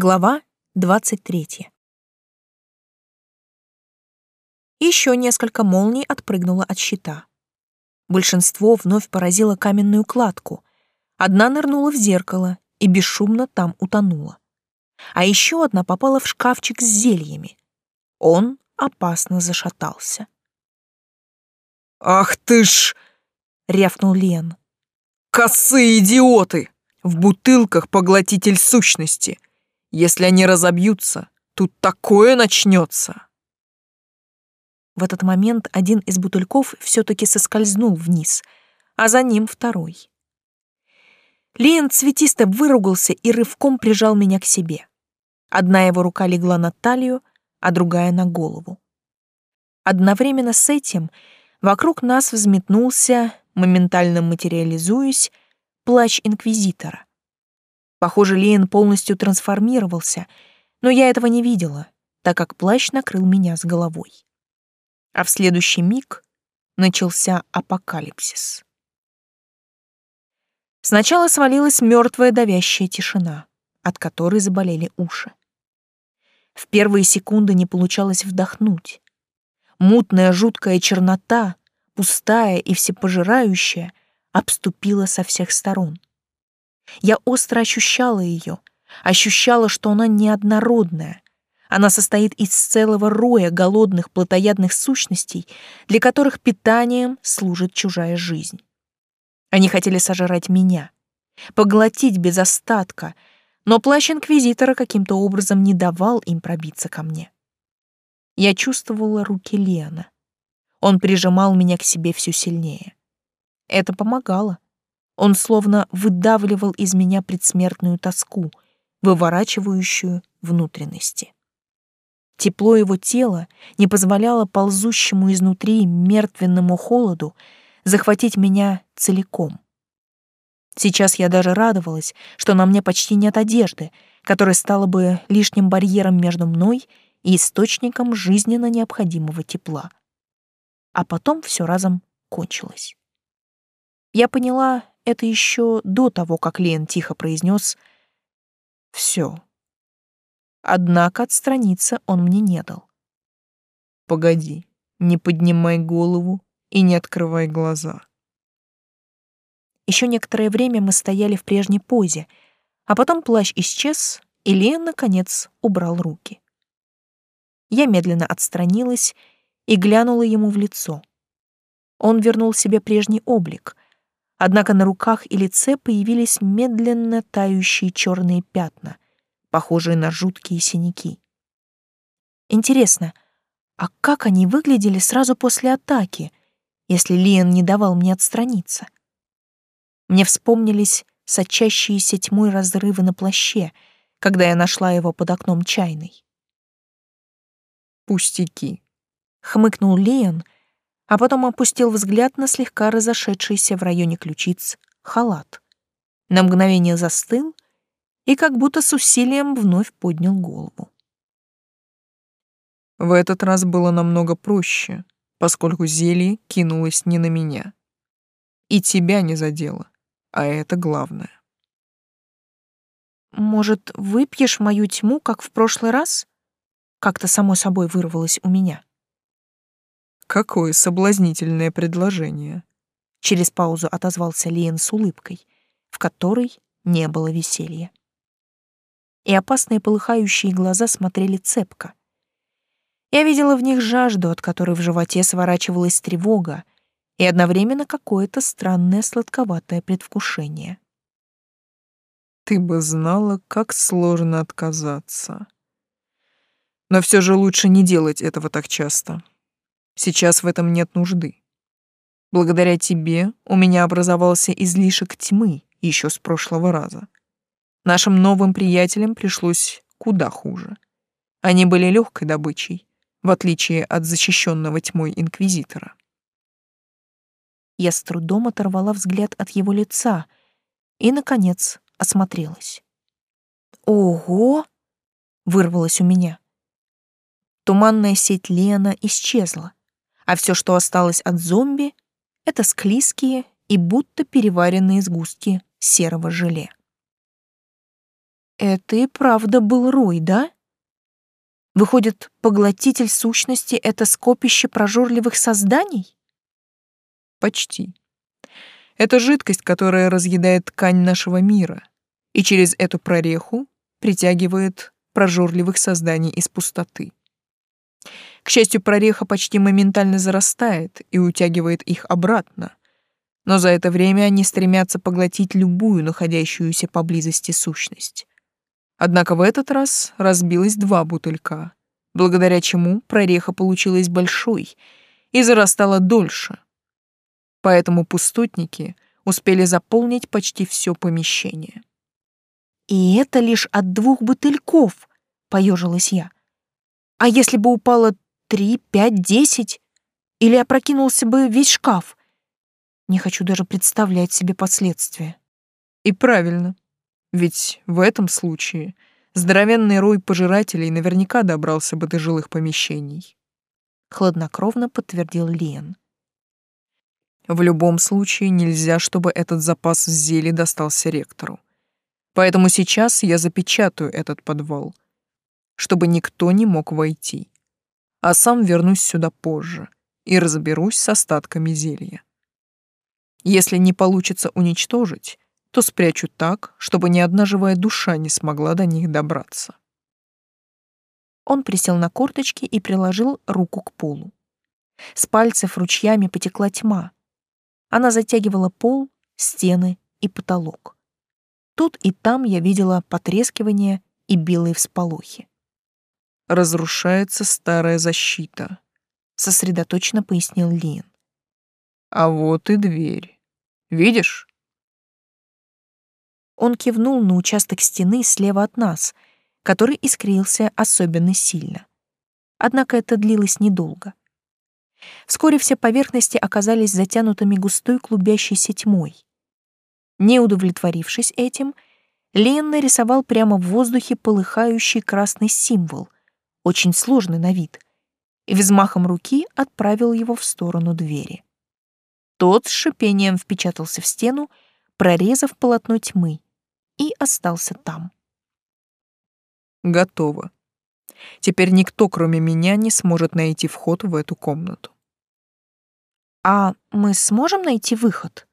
Глава 23. Еще несколько молний отпрыгнуло от щита. Большинство вновь поразило каменную кладку. Одна нырнула в зеркало и бесшумно там утонула. А еще одна попала в шкафчик с зельями. Он опасно зашатался. «Ах ты ж!» — рявкнул Лен. «Косые идиоты! В бутылках поглотитель сущности!» Если они разобьются, тут такое начнется. В этот момент один из бутыльков все-таки соскользнул вниз, а за ним второй. Лиен цветисто выругался и рывком прижал меня к себе. Одна его рука легла на талию, а другая — на голову. Одновременно с этим вокруг нас взметнулся, моментально материализуясь, плащ Инквизитора. Похоже, Лиен полностью трансформировался, но я этого не видела, так как плащ накрыл меня с головой. А в следующий миг начался апокалипсис. Сначала свалилась мертвая давящая тишина, от которой заболели уши. В первые секунды не получалось вдохнуть. Мутная жуткая чернота, пустая и всепожирающая, обступила со всех сторон. Я остро ощущала ее, ощущала, что она неоднородная. Она состоит из целого роя голодных плотоядных сущностей, для которых питанием служит чужая жизнь. Они хотели сожрать меня, поглотить без остатка, но плащ Инквизитора каким-то образом не давал им пробиться ко мне. Я чувствовала руки Лена. Он прижимал меня к себе все сильнее. Это помогало. Он словно выдавливал из меня предсмертную тоску, выворачивающую внутренности. Тепло его тела не позволяло ползущему изнутри мертвенному холоду захватить меня целиком. Сейчас я даже радовалась, что на мне почти нет одежды, которая стала бы лишним барьером между мной и источником жизненно необходимого тепла. А потом все разом кончилось. Я поняла это еще до того, как Лен тихо произнес «Все». Однако отстраниться он мне не дал. «Погоди, не поднимай голову и не открывай глаза». Еще некоторое время мы стояли в прежней позе, а потом плащ исчез, и Лен, наконец, убрал руки. Я медленно отстранилась и глянула ему в лицо. Он вернул себе прежний облик, Однако на руках и лице появились медленно тающие черные пятна, похожие на жуткие синяки. Интересно, а как они выглядели сразу после атаки, если Лиан не давал мне отстраниться? Мне вспомнились сочащиеся тьмой разрывы на плаще, когда я нашла его под окном чайной. «Пустяки», — хмыкнул Лиан, — а потом опустил взгляд на слегка разошедшийся в районе ключиц халат. На мгновение застыл и как будто с усилием вновь поднял голову. В этот раз было намного проще, поскольку зелье кинулось не на меня. И тебя не задело, а это главное. «Может, выпьешь мою тьму, как в прошлый раз?» Как-то само собой вырвалось у меня. Какое соблазнительное предложение. Через паузу отозвался Лиен с улыбкой, в которой не было веселья. И опасные полыхающие глаза смотрели цепко. Я видела в них жажду, от которой в животе сворачивалась тревога, и одновременно какое-то странное сладковатое предвкушение. Ты бы знала, как сложно отказаться. Но все же лучше не делать этого так часто. Сейчас в этом нет нужды. Благодаря тебе у меня образовался излишек тьмы еще с прошлого раза. Нашим новым приятелям пришлось куда хуже. Они были легкой добычей, в отличие от защищенного тьмой инквизитора. Я с трудом оторвала взгляд от его лица и, наконец, осмотрелась. «Ого!» — вырвалось у меня. Туманная сеть Лена исчезла а все, что осталось от зомби, это склизкие и будто переваренные сгустки серого желе. Это и правда был Рой, да? Выходит, поглотитель сущности — это скопище прожорливых созданий? Почти. Это жидкость, которая разъедает ткань нашего мира и через эту прореху притягивает прожорливых созданий из пустоты. К счастью, прореха почти моментально зарастает и утягивает их обратно. Но за это время они стремятся поглотить любую находящуюся поблизости сущность. Однако в этот раз разбилось два бутылька, благодаря чему прореха получилась большой и зарастала дольше. Поэтому пустотники успели заполнить почти все помещение. «И это лишь от двух бутыльков», — поежилась я. «А если бы упало три, пять, десять? Или опрокинулся бы весь шкаф? Не хочу даже представлять себе последствия. И правильно. Ведь в этом случае здоровенный рой пожирателей наверняка добрался бы до жилых помещений. Хладнокровно подтвердил Лен. В любом случае нельзя, чтобы этот запас зелий достался ректору. Поэтому сейчас я запечатаю этот подвал, чтобы никто не мог войти а сам вернусь сюда позже и разберусь с остатками зелья. Если не получится уничтожить, то спрячу так, чтобы ни одна живая душа не смогла до них добраться. Он присел на корточки и приложил руку к полу. С пальцев ручьями потекла тьма. Она затягивала пол, стены и потолок. Тут и там я видела потрескивание и белые всполохи разрушается старая защита, сосредоточенно пояснил Лин. А вот и дверь. Видишь? Он кивнул на участок стены слева от нас, который искрился особенно сильно. Однако это длилось недолго. Вскоре все поверхности оказались затянутыми густой клубящейся тьмой. Не удовлетворившись этим, Лен нарисовал прямо в воздухе полыхающий красный символ, очень сложный на вид, и взмахом руки отправил его в сторону двери. Тот с шипением впечатался в стену, прорезав полотно тьмы, и остался там. Готово. Теперь никто, кроме меня, не сможет найти вход в эту комнату. А мы сможем найти выход?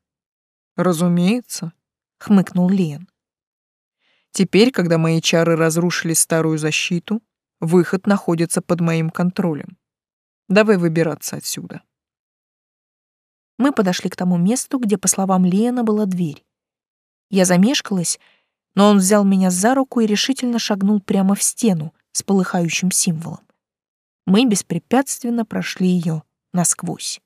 Разумеется, хмыкнул Лен. Теперь, когда мои чары разрушили старую защиту, Выход находится под моим контролем. Давай выбираться отсюда. Мы подошли к тому месту, где, по словам Лена, была дверь. Я замешкалась, но он взял меня за руку и решительно шагнул прямо в стену с полыхающим символом. Мы беспрепятственно прошли ее насквозь.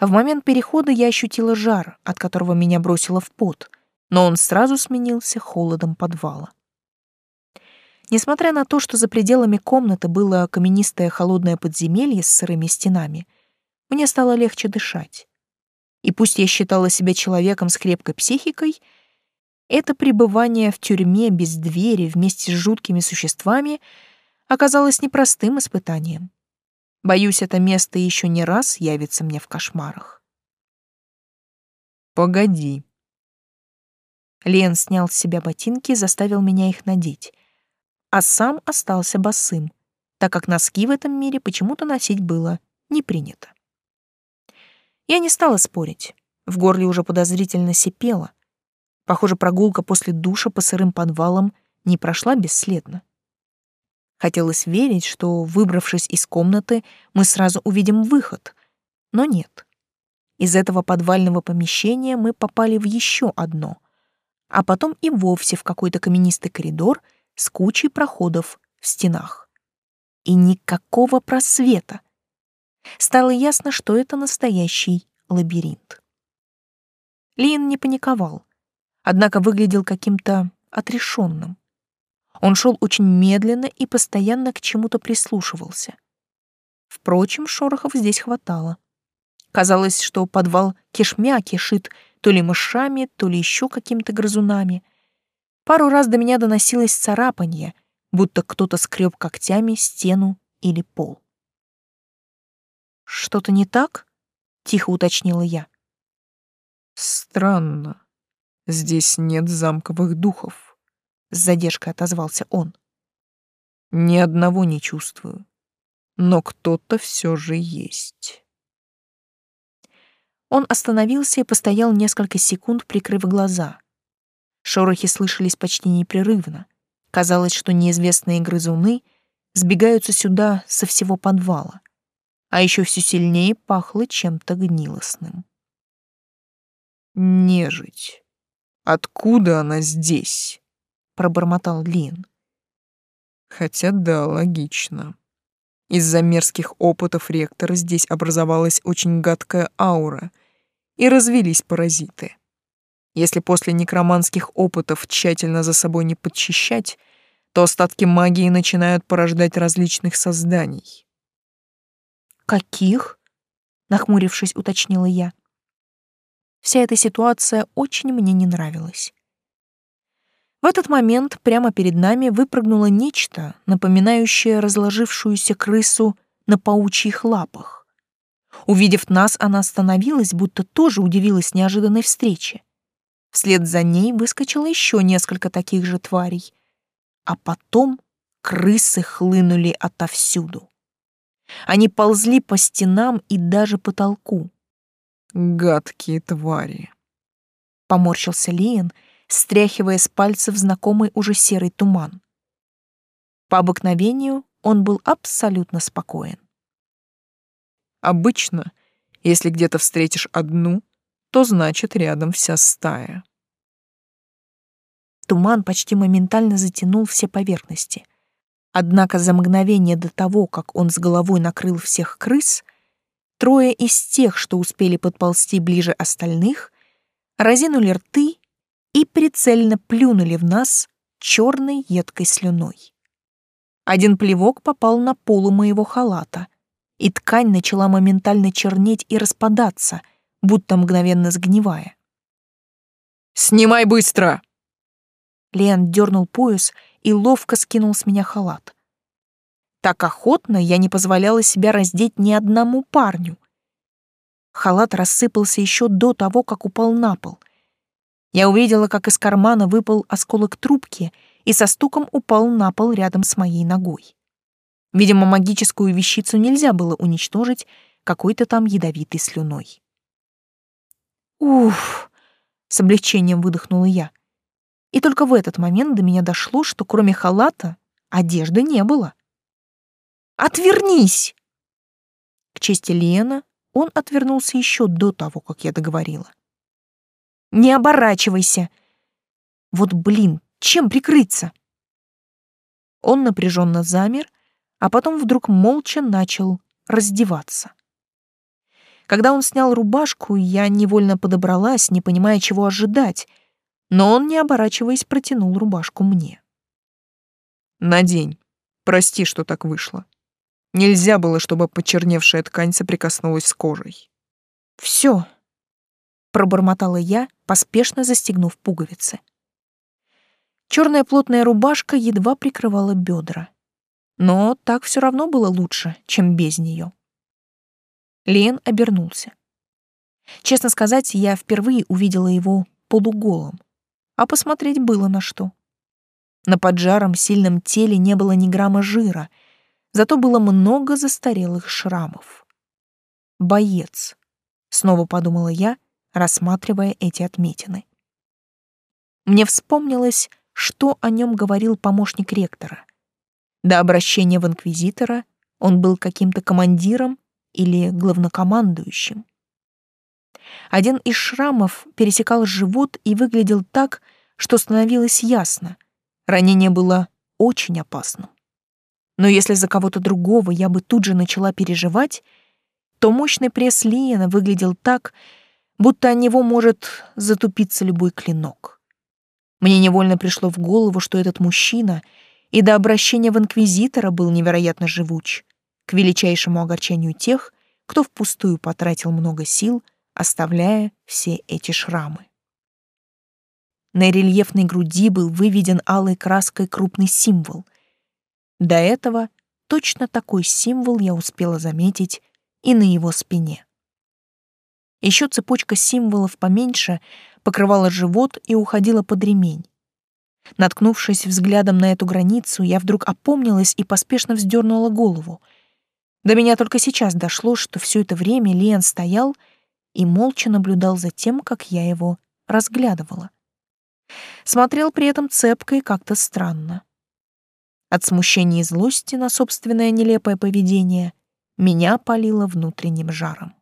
В момент перехода я ощутила жар, от которого меня бросило в пот, но он сразу сменился холодом подвала. Несмотря на то, что за пределами комнаты было каменистое холодное подземелье с сырыми стенами, мне стало легче дышать. И пусть я считала себя человеком с крепкой психикой, это пребывание в тюрьме без двери вместе с жуткими существами оказалось непростым испытанием. Боюсь, это место еще не раз явится мне в кошмарах. «Погоди». Лен снял с себя ботинки и заставил меня их надеть а сам остался босым, так как носки в этом мире почему-то носить было не принято. Я не стала спорить. В горле уже подозрительно сипело. Похоже, прогулка после душа по сырым подвалам не прошла бесследно. Хотелось верить, что, выбравшись из комнаты, мы сразу увидим выход. Но нет. Из этого подвального помещения мы попали в еще одно, а потом и вовсе в какой-то каменистый коридор — с кучей проходов в стенах. И никакого просвета. Стало ясно, что это настоящий лабиринт. Лин не паниковал, однако выглядел каким-то отрешенным. Он шел очень медленно и постоянно к чему-то прислушивался. Впрочем, шорохов здесь хватало. Казалось, что подвал кишмя кишит то ли мышами, то ли еще какими-то грызунами — Пару раз до меня доносилось царапанье, будто кто-то скреб когтями стену или пол. «Что-то не так?» — тихо уточнила я. «Странно. Здесь нет замковых духов», — с задержкой отозвался он. «Ни одного не чувствую. Но кто-то все же есть». Он остановился и постоял несколько секунд, прикрыв глаза — Шорохи слышались почти непрерывно. Казалось, что неизвестные грызуны сбегаются сюда со всего подвала. А еще все сильнее пахло чем-то гнилостным. «Нежить. Откуда она здесь?» — пробормотал Лин. «Хотя да, логично. Из-за мерзких опытов ректора здесь образовалась очень гадкая аура, и развелись паразиты. Если после некроманских опытов тщательно за собой не подчищать, то остатки магии начинают порождать различных созданий. «Каких?» — нахмурившись, уточнила я. Вся эта ситуация очень мне не нравилась. В этот момент прямо перед нами выпрыгнуло нечто, напоминающее разложившуюся крысу на паучьих лапах. Увидев нас, она остановилась, будто тоже удивилась неожиданной встрече. Вслед за ней выскочило еще несколько таких же тварей. А потом крысы хлынули отовсюду. Они ползли по стенам и даже потолку. «Гадкие твари!» — поморщился Лиен, стряхивая с пальцев знакомый уже серый туман. По обыкновению он был абсолютно спокоен. «Обычно, если где-то встретишь одну, то значит рядом вся стая». Туман почти моментально затянул все поверхности. Однако за мгновение до того, как он с головой накрыл всех крыс, трое из тех, что успели подползти ближе остальных, разинули рты и прицельно плюнули в нас черной едкой слюной. Один плевок попал на полу моего халата, и ткань начала моментально чернеть и распадаться, будто мгновенно сгнивая. «Снимай быстро!» Леон дернул пояс и ловко скинул с меня халат. Так охотно я не позволяла себя раздеть ни одному парню. Халат рассыпался еще до того, как упал на пол. Я увидела, как из кармана выпал осколок трубки и со стуком упал на пол рядом с моей ногой. Видимо, магическую вещицу нельзя было уничтожить какой-то там ядовитой слюной. «Уф!» — с облегчением выдохнула я. И только в этот момент до меня дошло, что кроме халата одежды не было. «Отвернись!» К чести Лена он отвернулся еще до того, как я договорила. «Не оборачивайся!» Вот блин, чем прикрыться? Он напряженно замер, а потом вдруг молча начал раздеваться. Когда он снял рубашку, я невольно подобралась, не понимая, чего ожидать, но он, не оборачиваясь, протянул рубашку мне. «Надень. Прости, что так вышло. Нельзя было, чтобы почерневшая ткань соприкоснулась с кожей». «Всё», — пробормотала я, поспешно застегнув пуговицы. Черная плотная рубашка едва прикрывала бедра. Но так все равно было лучше, чем без нее. Лен обернулся. Честно сказать, я впервые увидела его полуголым а посмотреть было на что. На поджаром сильном теле не было ни грамма жира, зато было много застарелых шрамов. «Боец», — снова подумала я, рассматривая эти отметины. Мне вспомнилось, что о нем говорил помощник ректора. До обращения в инквизитора он был каким-то командиром или главнокомандующим. Один из шрамов пересекал живот и выглядел так, что становилось ясно. Ранение было очень опасным. Но если за кого-то другого я бы тут же начала переживать, то мощный пресс Лиена выглядел так, будто о него может затупиться любой клинок. Мне невольно пришло в голову, что этот мужчина и до обращения в инквизитора был невероятно живуч, к величайшему огорчению тех, кто впустую потратил много сил — оставляя все эти шрамы. На рельефной груди был выведен алой краской крупный символ. До этого точно такой символ я успела заметить и на его спине. Еще цепочка символов поменьше покрывала живот и уходила под ремень. Наткнувшись взглядом на эту границу, я вдруг опомнилась и поспешно вздернула голову. До меня только сейчас дошло, что все это время Лиан стоял и молча наблюдал за тем, как я его разглядывала. Смотрел при этом цепко и как-то странно. От смущения и злости на собственное нелепое поведение меня палило внутренним жаром.